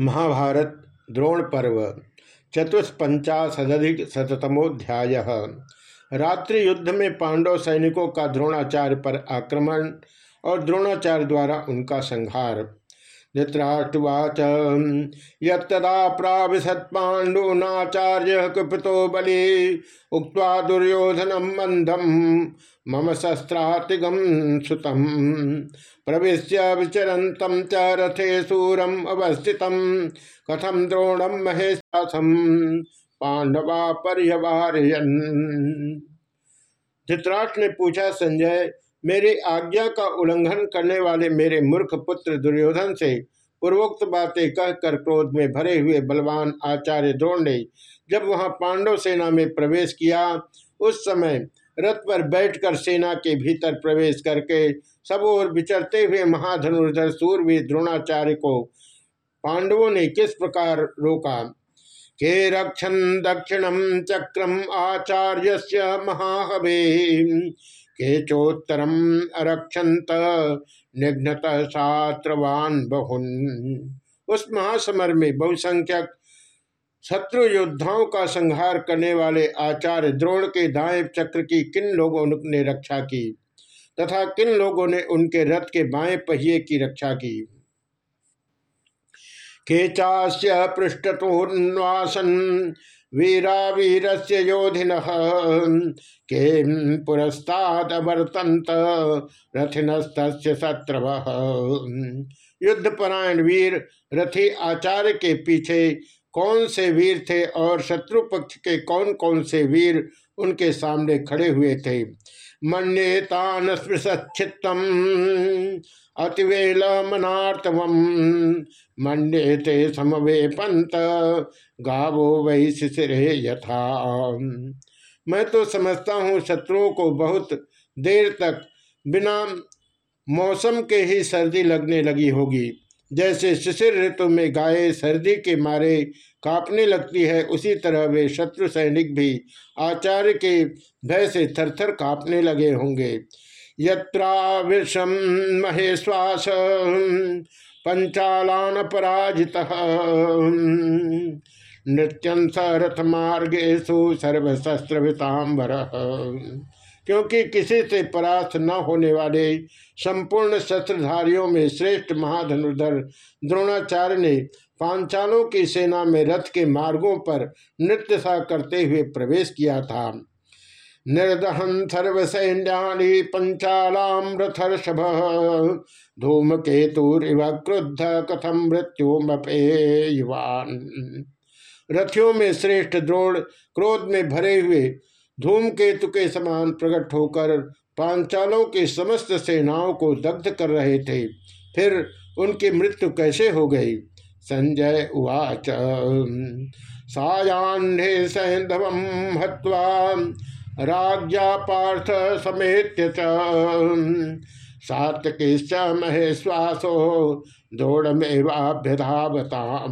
महाभारत द्रोण पर्व चतुष्पंचाशदिक शतमोध्याय रात्रि युद्ध में पांडव सैनिकों का द्रोणाचार्य पर आक्रमण और द्रोणाचार्य द्वारा उनका संहार। धृतराष्ट्रवाच यदा प्राविशत पाण्डूनाचार्य कुपितो बलि उक्त दुर्योधनम मंदम मम शस्त्रातिगम प्रवेश विचरन्तं च रथे सूरम अवस्थित कथम द्रोणम महेशासम पांडवा पर्यवारयन। धृतराष्ट्र ने पूछा, संजय, मेरी आज्ञा का उल्लंघन करने वाले मेरे मूर्ख पुत्र दुर्योधन से पूर्वोक्त बातें कहकर क्रोध में भरे हुए बलवान आचार्य द्रोण ने जब वहाँ पांडव सेना में प्रवेश किया, उस समय रथ पर बैठकर सेना के भीतर प्रवेश करके सब ओर विचरते हुए महाधनुर्धर सूर्यवीर द्रोणाचार्य को पांडवों ने किस प्रकार रोका? के रक्षण दक्षिणम चक्रम आचार्य महाहवे। केचोत्तरम अरक्षंत निघ्नत छात्रवान बहुन। उस महासमर में बहुसंख्यक शत्रु योद्धाओं का संहार करने वाले आचार्य द्रोण के दाएँ चक्र की किन लोगों ने रक्षा की? तथा किन लोगों ने उनके रथ के बाएँ पहिए की रक्षा की? केचास्य पृष्ठतोन्वासन वीरा वीर से योधिन। के पुरस्तादवर्तंत रथिनस्त शत्रव। युद्धपरायण वीर, रथी आचार्य के पीछे कौन से वीर थे और शत्रु पक्ष के कौन कौन से वीर उनके सामने खड़े हुए थे? मन्येतान स्पृशित्तम अतिवेल मनार्तव मंडे समवे पंत गावो वही शिशिरे यथा। मैं तो समझता हूँ शत्रुओं को बहुत देर तक बिना मौसम के ही सर्दी लगने लगी होगी। जैसे शिशिर ऋतु में गाय सर्दी के मारे कांपने लगती है, उसी तरह वे शत्रु सैनिक भी आचार्य के भय से थरथर कांपने लगे होंगे। यत्रा विषम महेश्वास, पंचालान पराजित। नृत्यं सरथ मार्गेशु सर्वशस्त्रतांबर क्योंकि किसी से परास्त न होने वाले संपूर्ण शस्त्रधारियों में श्रेष्ठ महाधनुर्धर द्रोणाचार्य ने पांचालों की सेना में रथ के मार्गों पर नृत्य सा करते हुए प्रवेश किया था। निर्दहन सर्वसैन्यानि पंचालाम रथर्षभ धूमकेतुरिव क्रुद्ध कथम मृत्यु युवान रथियों में श्रेष्ठ द्रोण क्रोध में भरे हुए धूमकेतु के समान प्रकट होकर पांचालों की समस्त सेनाओं को दग्ध कर रहे थे। फिर उनकी मृत्यु कैसे हो गई? संजय उवाच। सायान्हे सैंधवम हत्वा राज्ञा पार्थ समेत सातकिश्च महेश्वासो दौड़मेवाभ्यधावता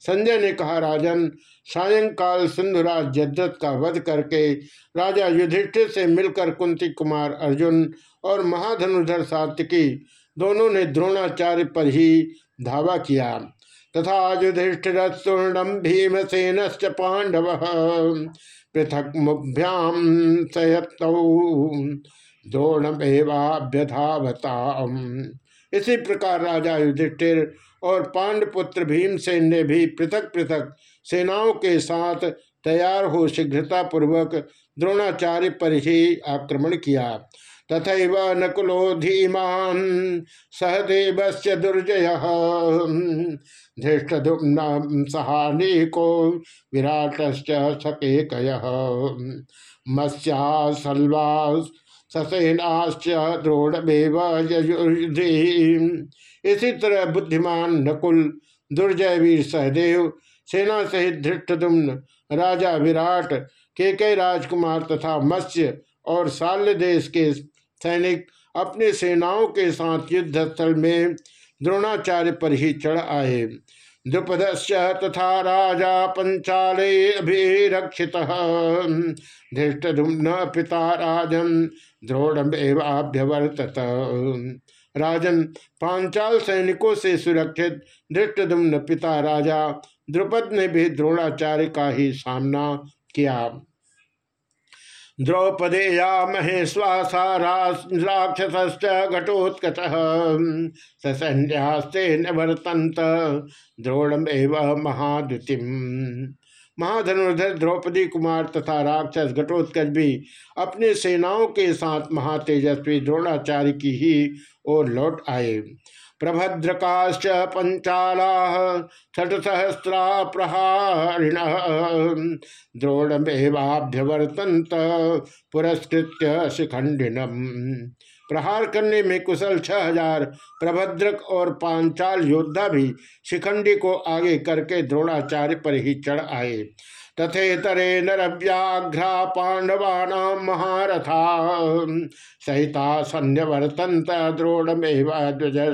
संजय ने कहा, राजन, सायंकाल सिंधुराज जद्दत का वध करके राजा युधिष्ठिर से मिलकर कुंती कुमार अर्जुन और महाधनुधर सात्विकी दोनों ने द्रोणाचार्य पर ही धावा किया तथा युधिष्ठिर तूर्णम भीमसेन पांडव पृथक मुभ्याम सयत द्रोणमेवाभ्यधावता इसी प्रकार राजा युधिष्ठिर और पांडपुत्र भीमसेन ने भी पृथक पृथक सेनाओं के साथ तैयार हो शीघ्रता पूर्वक द्रोणाचार्य पर ही आक्रमण किया। तथा नकुलो धीमान सहदेव से दुर्जय धृष्टुम्न सहानीको विराट सके कय मत्स्या सलवा ससेनाश्च द्रोणमेव इसी तरह बुद्धिमान, नकुल, दुर्जय वीर सहदेव, सेना सहित धृष्टुम्न राजा विराट के राजकुमार तथा मत्स्य और शाल्य देश के सैनिक अपने सेनाओं के साथ युद्ध स्थल में द्रोणाचार्य पर ही चढ़ आए। द्रुपद तथा राजा पंचाले अभिरक्षित। धृष्टुम्न पिता राजन द्रोणमेवाभ्यवर्तत राजन पांचाल सैनिकों से सुरक्षित धृष्टदुम्न पिता राजा द्रुपद ने भी द्रोणाचार्य का ही सामना किया। द्रौपदेया महेश्वासा राक्षस घटोत्कच। ससन्यास्ते नवर्तंत द्रोणमेव महाधनुर्धर द्रौपदी कुमार तथा राक्षस घटोत्कच भी अपने सेनाओं के साथ महातेजस्वी द्रोणाचार्य की ही ओर लौट आए। प्रभद्रकाश्च पंचाला षट्सहस्रा प्रहारिण द्रोणमेवाभ्यवर्तंत पुरस्कृत्य शिखंडिनम प्रहार करने में कुशल छह हज़ार प्रभद्रक और पांचाल योद्धा भी शिखंडी को आगे करके द्रोणाचार्य पर ही चढ़ आए। तथेतरे नरव्याघ्रा पांडवानाम महारथा। सहिता सन्यवर्तन द्रोणमेव ध्वजम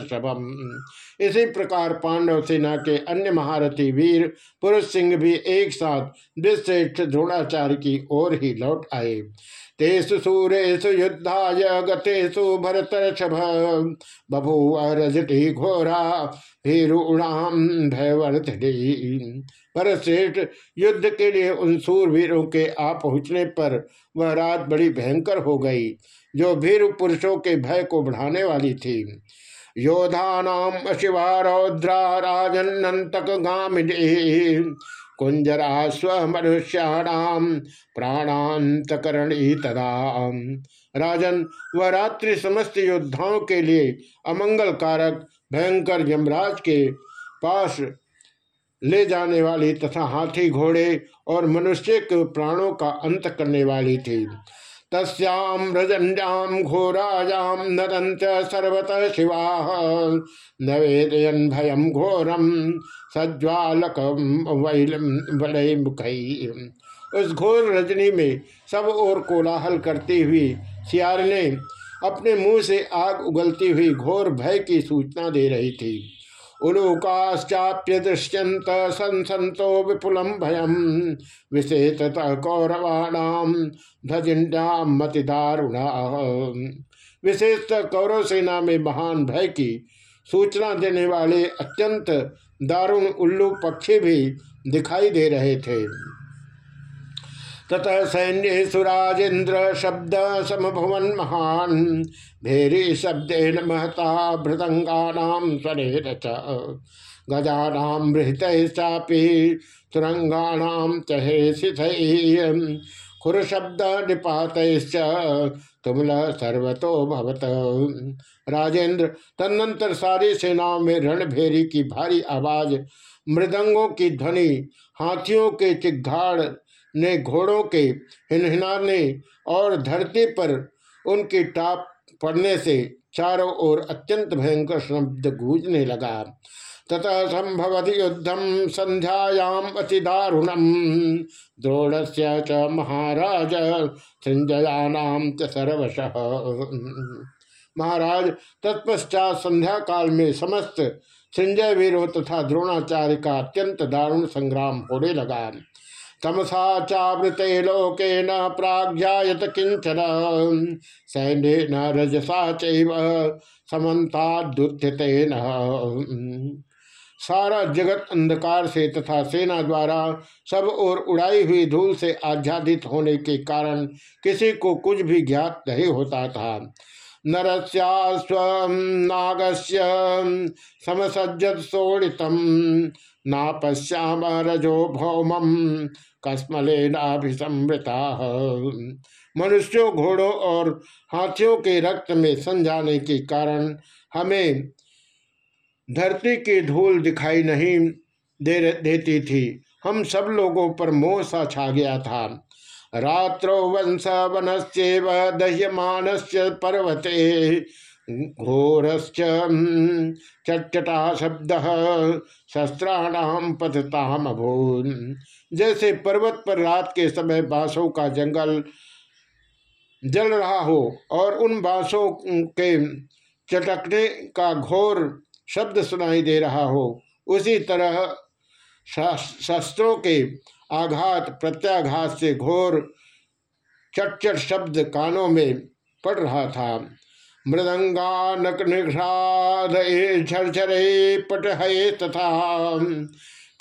इसी प्रकार पांडव सेना के अन्य महारथी वीर, पुरुष सिंह भी एक साथ दुश्रेष्ठ द्रोणाचार्य की ओर ही लौट आए। तेसु सूरेशु युद्धाय गतेषु भरतर्षभ बभूव रजटी घोरा भीरूणाम भयवर्धि श्रेष्ठ युद्ध के लिए उन सूरवीरों के आ पहुँचने पर वह रात बड़ी भयंकर हो गई, जो भीरु पुरुषों के भय को बढ़ाने वाली थी। योधानाम अशिवा रौद्रा राजन्नतक गामिनी। कुंजरा स्वमनुष्याणाम प्राणांतकरणी तदा। राजन वह रात्रि समस्त योद्धाओं के लिए अमंगल कारक भयंकर यमराज के पास ले जाने वाली तथा हाथी घोड़े और मनुष्य के प्राणों का अंत करने वाली थी। तस्याम रजन्याम घोरायाम नदंत सर्वत शिवा। नवेदयन भयम घोरम सज्वालक वलय उस घोर रजनी में सब ओर कोलाहल करती हुई सियार ने अपने मुँह से आग उगलती हुई घोर भय की सूचना दे रही थी। उलूकाश्चाप्य दृश्यंत संसंतो विपुल भयम विशेषत कौरवाणाम ध्वजिंड्याम मति दारुणा विशेषतः कौरव सेना में महान भय की सूचना देने वाले अत्यंत दारुण उल्लू पक्षी भी दिखाई दे रहे थे। ततः सैन्य सुराजेन्द्र शब्द समभवन महान। भेरी शब्देन महता भृतंगानाम स्वरेण च। गजानाम बृहतश्चापि तुरंगाणाम चहे खुर शब्द निपात तुमल सर्वतो भवत। राजेंद्र तदनंतर सारी सेनाओं में रणभेरी की भारी आवाज़, मृदंगों की ध्वनि, हाथियों के चिघाड़ ने घोड़ों के हिनहिनाने और धरती पर उनकी टाप पड़ने से चारों ओर अत्यंत भयंकर शब्द गूंजने लगा। ततः संभवत युद्धम संध्यायाम अति दारुणम द्रोण। से च महाराज संजयानाम च सर्वश। महाराज, तत्पश्चात संध्या काल में समस्त संजय वीरों तथा द्रोणाचार्य का अत्यंत दारुण संग्राम होने लगा। तमसा चावृते लोके न प्राज्ञात किंचन सैन्य न रजसा चैव सारा जगत अंधकार से तथा सेना द्वारा सब ओर उड़ाई हुई धूल से आच्छादित होने के कारण किसी को कुछ भी ज्ञात नहीं होता था। नरस्यास्व नागस्य समसज्जत सोड़ितम ना पश्याम रजो भौमम कस्मलेनाभिसमृता मनुष्यों, घोड़ों और हाथियों के रक्त में संजाने के कारण हमें धरती की धूल दिखाई नहीं दे देती थी। हम सब लोगों पर मोह सा छा गया था। रात्रो वंश वनस्व दह्यमान पर्वते घोरश्च चटचटा शब्द शस्त्राणाम पतताम अभून जैसे पर्वत पर रात के समय बांसों का जंगल जल रहा हो और उन बांसों के चटकने का घोर शब्द सुनाई दे रहा हो, उसी तरह शस्त्रों के आघात, प्रत्याघात से घोर चटचट शब्द कानों में पड़ रहा था। मृदंगानक निषाद झरझरे पटहे तथा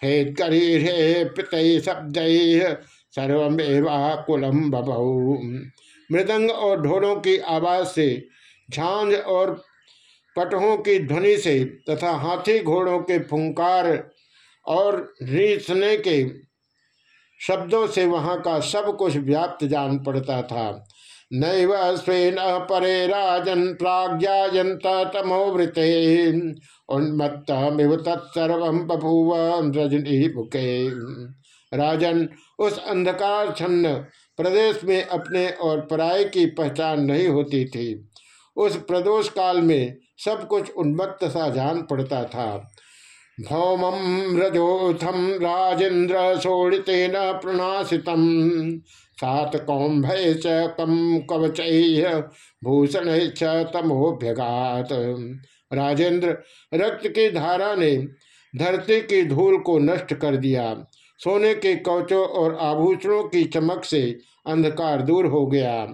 फेद करीरे पित शब्द सर्वमेवा कुलम बबऊ मृदंग और ढोलों की आवाज़ से, झांझ और पटहों की ध्वनि से तथा हाथी घोड़ों के फुंकार और रीसने के शब्दों से वहाँ का सब कुछ व्याप्त जान पड़ता था। नैव स्वेन परे राजन प्राज्ञायंत तमोवृते उन्मत्तमिव तत्सर्व बभूव रजनी मुखे। राजन उस अंधकार छन्न प्रदेश में अपने और पराय की पहचान नहीं होती थी। उस प्रदोष काल में सब कुछ उन्मत्त सा जान पड़ता था। भौमम रजोथम राजेन्द्र शोड़ितेन प्रणाशितम सात कौम्भय च कम कवच भूषण च तमोभ्यगात राजेंद्र, रक्त की धारा ने धरती की धूल को नष्ट कर दिया। सोने के कवचों और आभूषणों की चमक से अंधकार दूर हो गया।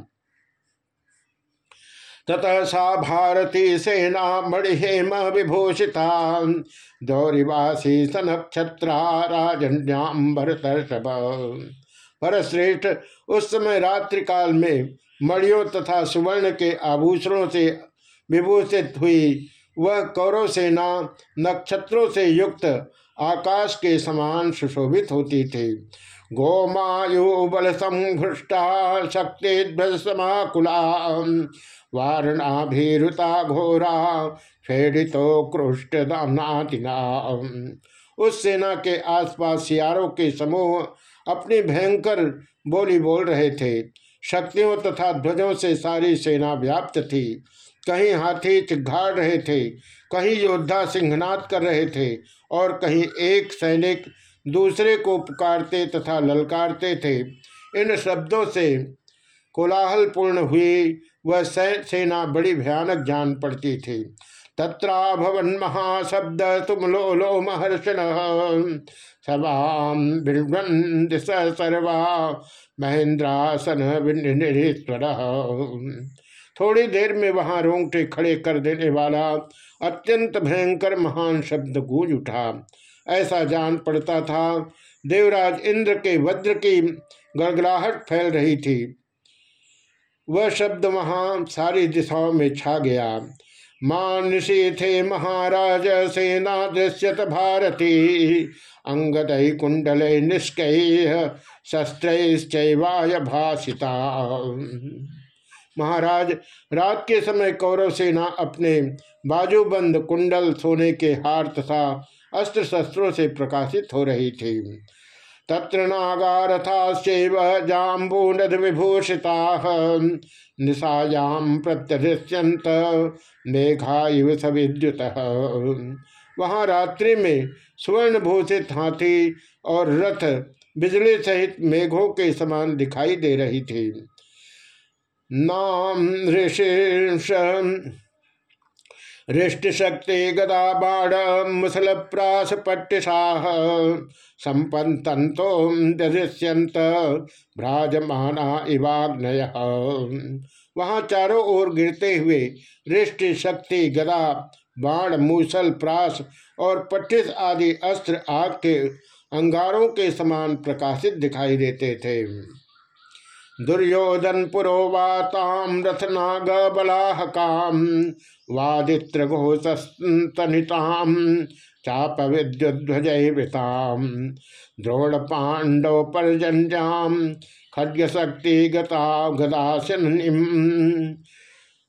ततः सा भारती सेना मणिहेम विभूषिता। दौरिवासी सनक्षत्रा राजन्याम भरतर्षभ परश्रेष्ठ, उस समय रात्रि काल में मणियों तथा सुवर्ण के आभूषणों से विभूषित हुई वह कौरव सेना नक्षत्रों से युक्त आकाश के समान सुशोभित होती थी। गोमायु बल संघृष्टा शक्ति समाकुला, वारणाभिरुता घोरा, फेडितो कृष्ट नातिना उस सेना के आसपास सियारों के समूह अपनी भयंकर बोली बोल रहे थे। शक्तियों तथा ध्वजों से सारी सेना व्याप्त थी। कहीं हाथी चिघाड़ रहे थे, कहीं योद्धा सिंहनाद कर रहे थे और कहीं एक सैनिक दूसरे को पुकारते तथा ललकारते थे। इन शब्दों से कोलाहल पूर्ण हुई वह सेना बड़ी भयानक जान पड़ती थी। तत्रा भवन महाशब्द तुम लो लो महर्षण सर्वा महेंद्रासन विनिरीश्वर। थोड़ी देर में वहाँ रोंगटे खड़े कर देने वाला अत्यंत भयंकर महान शब्द गूंज उठा। ऐसा जान पड़ता था, देवराज इंद्र के वज्र की गड़गड़ाहट फैल रही थी। वह शब्द वहाँ सारी दिशाओं में छा गया। मानसी थे महाराज सेना दृश्यत भारती। अंगद कुंडल निष्कय शस्त्र भाषिता। महाराज, रात के समय कौरव सेना अपने बाजूबंद कुंडल सोने के हार तथा अस्त्र शस्त्रों से प्रकाशित हो रही थी। तत्र नागारथाश्चैव जाम्बूनद विभूषिता निशायाम प्रत्यदृश्यंत मेघा इव सविद्युत वहाँ रात्रि में स्वर्ण भूषित हाथी और रथ बिजली सहित मेघों के समान दिखाई दे रही थी। नाम ऋषि हृष्टशक्ति गदा बाण मुसल प्रास पट्टिशाह संपन्तो दृश्यंत भ्राजमाना इवाग्नय। वहाँ चारों ओर गिरते हुए रिष्टि शक्ति गदा बाण मूसल प्रास और पट्टिस आदि अस्त्र आग के अंगारों के समान प्रकाशित दिखाई देते थे। दुर्योधन पुरोवाताम रथनाग बलाहकाम वादित्र घोषतनिताम चाप विद्युध्वजताम द्रोण पांडव परजन्याम खड्ग शक्ति गता गदाशन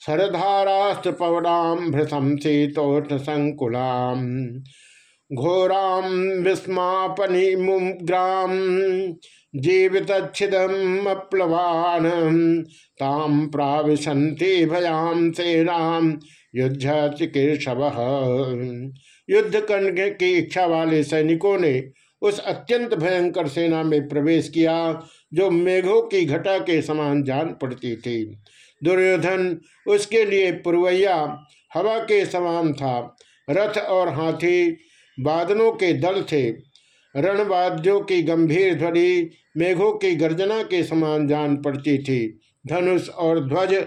सरधारास्त्र पवनाम भृतम शीतोष्ण संकुलाम घोराम विस्मापनी मुग्राम अप्लवान। ताम प्राविशंति भयाम सेनाम युद्ध चिकीर्षव। युद्ध करने की इच्छा वाले सैनिकों ने उस अत्यंत भयंकर सेना में प्रवेश किया, जो मेघों की घटा के समान जान पड़ती थी। दुर्योधन उसके लिए पुरवैया, हवा के समान था। रथ और हाथी बादलों के दल थे। रणवाद्यों की गंभीर ध्वनि मेघों की गर्जना के समान जान पड़ती थी। धनुष और ध्वज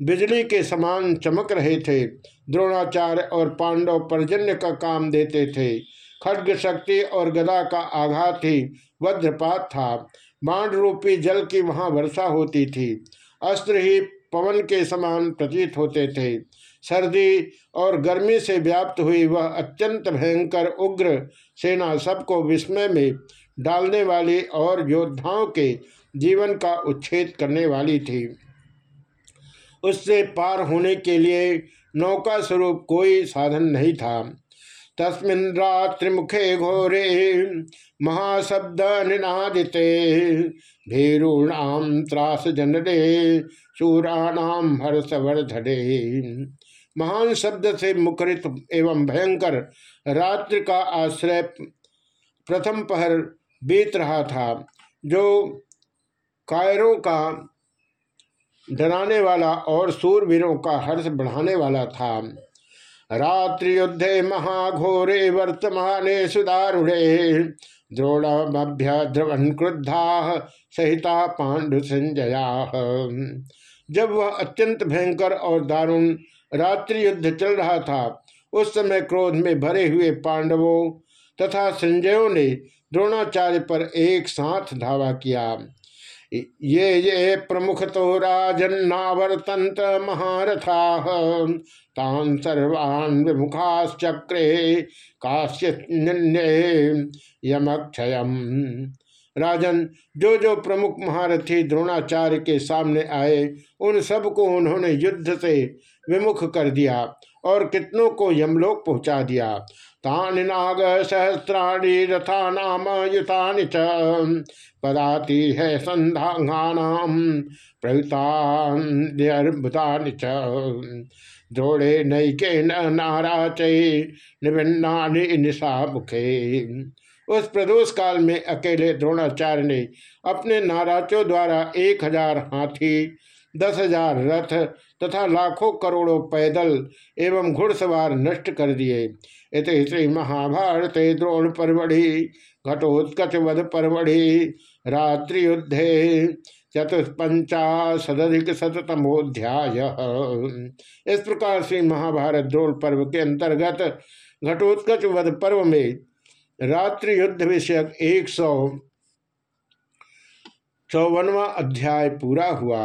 बिजली के समान चमक रहे थे। द्रोणाचार्य और पांडव पर्जन्य का काम देते थे। खड्ग शक्ति और गदा का आघात ही वज्रपात था। बाण रूपी जल की वहाँ वर्षा होती थी। अस्त्र ही पवन के समान प्रतीत होते थे। सर्दी और गर्मी से व्याप्त हुई वह अत्यंत भयंकर उग्र सेना सबको विस्मय में डालने वाली और योद्धाओं के जीवन का उच्छेद करने वाली थी। उससे पार होने के लिए नौका स्वरूप कोई साधन नहीं था। तस्मिन रात्रि मुखे घोरे महाशब्द निनादिते भीरूणाम त्रास जनरे शूराणाम हर्षवर्धने। महान शब्द से मुखरित एवं भयंकर रात्रि का आश्रय प्रथम पहर बीत रहा था, जो कायरों का डराने वाला और सूरवीरों का हर्ष बढ़ाने वाला था। रात्रि युद्धे महाघोरे वर्तमाने सुदारुणे द्रोणमभ्य द्रवन क्रुद्धा सहिता पांडु संजया। जब वह अत्यंत भयंकर और दारुण रात्रि युद्ध चल रहा था, उस समय क्रोध में भरे हुए पांडवों तथा संजयों ने द्रोणाचार्य पर एक साथ धावा किया। ये ये प्रमुख तो राजन्नावर्तंत महारथा, तान सर्वान् विमुखाश्चक्रे काश्य यमक्षयम। राजन जो जो प्रमुख महारथी द्रोणाचार्य के सामने आए, उन सबको उन्होंने युद्ध से विमुख कर दिया और कितनों को यमलोक पहुँचा दिया। तानि नाग सहस्राणी रथा नाम युतानि च पदाति है संधांगानाम प्रयुतानि च। द्रोणे नैके नाराचे निभिन्ना निशा मुखे। उस प्रदोष काल में अकेले द्रोणाचार्य ने अपने नाराचों द्वारा एक हज़ार हाथी दस हज़ार रथ तथा लाखों करोड़ों पैदल एवं घुड़सवार नष्ट कर दिए। इत श्री महाभारत द्रोण परवढ़ि घटोत्कच वध परवढ़ि रात्रि युद्धे चतुष्पंचाशदिक शतमोध्याय इस प्रकार से महाभारत द्रोण पर्व के अंतर्गत घटोत्कच वध पर्व में रात्रि युद्ध विषयक एक सौ चौवनवा अध्याय पूरा हुआ।